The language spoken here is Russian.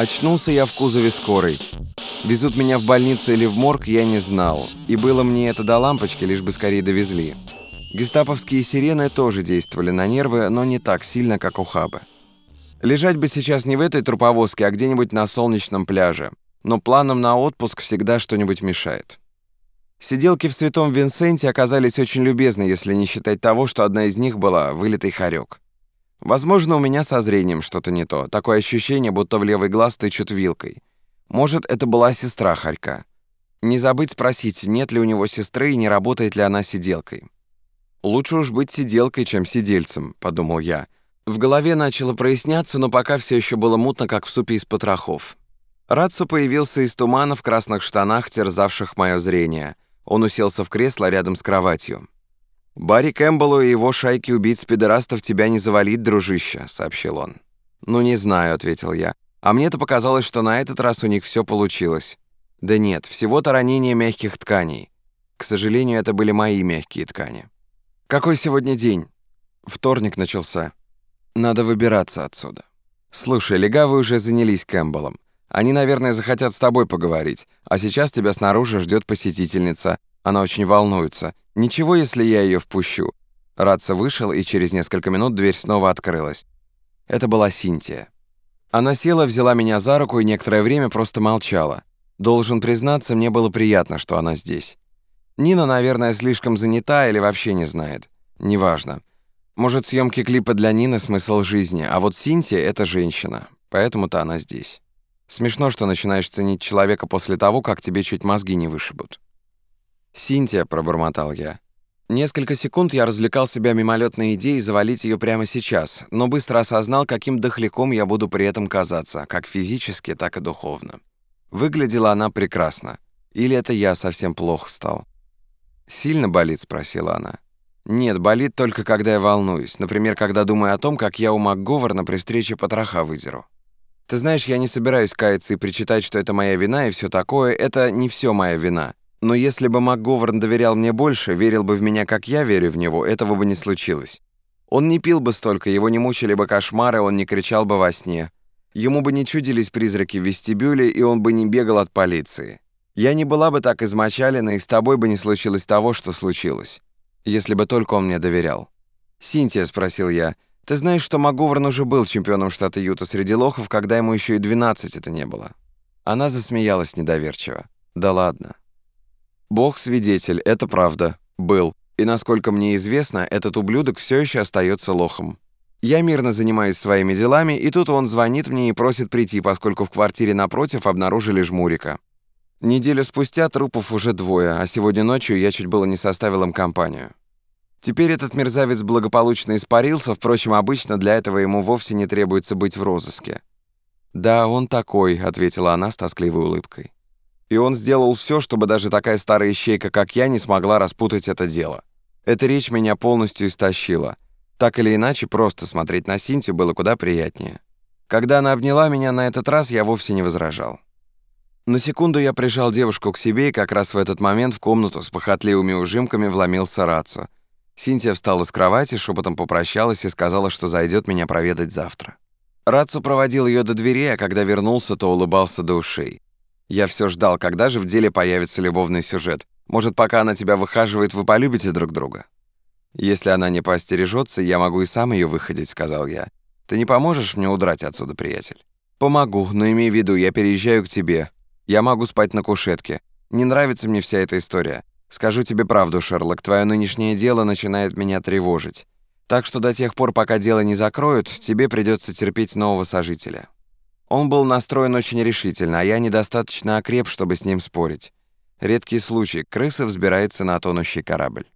Очнулся я в кузове скорой. Везут меня в больницу или в морг, я не знал. И было мне это до лампочки, лишь бы скорее довезли. Гестаповские сирены тоже действовали на нервы, но не так сильно, как у Хабы. Лежать бы сейчас не в этой труповозке, а где-нибудь на солнечном пляже. Но планам на отпуск всегда что-нибудь мешает. Сиделки в Святом Винсенте оказались очень любезны, если не считать того, что одна из них была вылитый хорек. Возможно, у меня со зрением что-то не то. Такое ощущение, будто в левый глаз тычут вилкой. Может, это была сестра Харька. Не забыть спросить, нет ли у него сестры и не работает ли она сиделкой. «Лучше уж быть сиделкой, чем сидельцем», — подумал я. В голове начало проясняться, но пока все еще было мутно, как в супе из потрохов. Рацу появился из тумана в красных штанах, терзавших мое зрение. Он уселся в кресло рядом с кроватью. «Барри Кэмпбеллу и его шайке убийц-педерастов тебя не завалит, дружище», — сообщил он. «Ну, не знаю», — ответил я. «А мне-то показалось, что на этот раз у них все получилось». «Да нет, всего-то ранение мягких тканей. К сожалению, это были мои мягкие ткани». «Какой сегодня день?» Вторник начался. Надо выбираться отсюда. Слушай, легавы уже занялись Кэмпбеллом. Они, наверное, захотят с тобой поговорить, а сейчас тебя снаружи ждет посетительница. Она очень волнуется. Ничего, если я ее впущу». Радса вышел, и через несколько минут дверь снова открылась. Это была Синтия. Она села, взяла меня за руку и некоторое время просто молчала. Должен признаться, мне было приятно, что она здесь. Нина, наверное, слишком занята или вообще не знает. Неважно. Может, съемки клипа для Нины — смысл жизни, а вот Синтия — это женщина. Поэтому-то она здесь. Смешно, что начинаешь ценить человека после того, как тебе чуть мозги не вышибут. «Синтия», — пробормотал я. Несколько секунд я развлекал себя мимолетной идеей завалить ее прямо сейчас, но быстро осознал, каким дохляком я буду при этом казаться, как физически, так и духовно. Выглядела она прекрасно. Или это я совсем плохо стал? «Сильно болит?» — спросила она. «Нет, болит только, когда я волнуюсь. Например, когда думаю о том, как я у МакГоварна при встрече потроха выдеру. Ты знаешь, я не собираюсь каяться и причитать, что это моя вина и все такое. Это не все моя вина. Но если бы МакГовern доверял мне больше, верил бы в меня, как я верю в него, этого бы не случилось. Он не пил бы столько, его не мучили бы кошмары, он не кричал бы во сне. Ему бы не чудились призраки в вестибюле, и он бы не бегал от полиции. Я не была бы так измочалена, и с тобой бы не случилось того, что случилось. Если бы только он мне доверял. «Синтия», — спросил я, — «ты знаешь, что МакГовern уже был чемпионом штата Юта среди лохов, когда ему еще и 12 это не было?» Она засмеялась недоверчиво. «Да ладно». Бог свидетель, это правда. Был. И насколько мне известно, этот ублюдок все еще остается лохом. Я мирно занимаюсь своими делами, и тут он звонит мне и просит прийти, поскольку в квартире напротив обнаружили жмурика. Неделю спустя трупов уже двое, а сегодня ночью я чуть было не составил им компанию. Теперь этот мерзавец благополучно испарился, впрочем, обычно для этого ему вовсе не требуется быть в розыске. «Да, он такой», — ответила она с тоскливой улыбкой. И он сделал все, чтобы даже такая старая ищейка, как я, не смогла распутать это дело. Эта речь меня полностью истощила. Так или иначе, просто смотреть на Синтию было куда приятнее. Когда она обняла меня на этот раз, я вовсе не возражал. На секунду я прижал девушку к себе, и как раз в этот момент в комнату с похотливыми ужимками вломился Рацу. Синтия встала с кровати, шепотом попрощалась и сказала, что зайдет меня проведать завтра. Рацу проводил ее до двери, а когда вернулся, то улыбался до ушей. Я все ждал, когда же в деле появится любовный сюжет. Может, пока она тебя выхаживает, вы полюбите друг друга? Если она не поостережется, я могу и сам ее выходить, сказал я. Ты не поможешь мне удрать отсюда, приятель? Помогу, но имей в виду, я переезжаю к тебе. Я могу спать на кушетке. Не нравится мне вся эта история. Скажу тебе правду, Шерлок, твое нынешнее дело начинает меня тревожить. Так что до тех пор, пока дело не закроют, тебе придется терпеть нового сожителя. Он был настроен очень решительно, а я недостаточно окреп, чтобы с ним спорить. Редкий случай, крыса взбирается на тонущий корабль.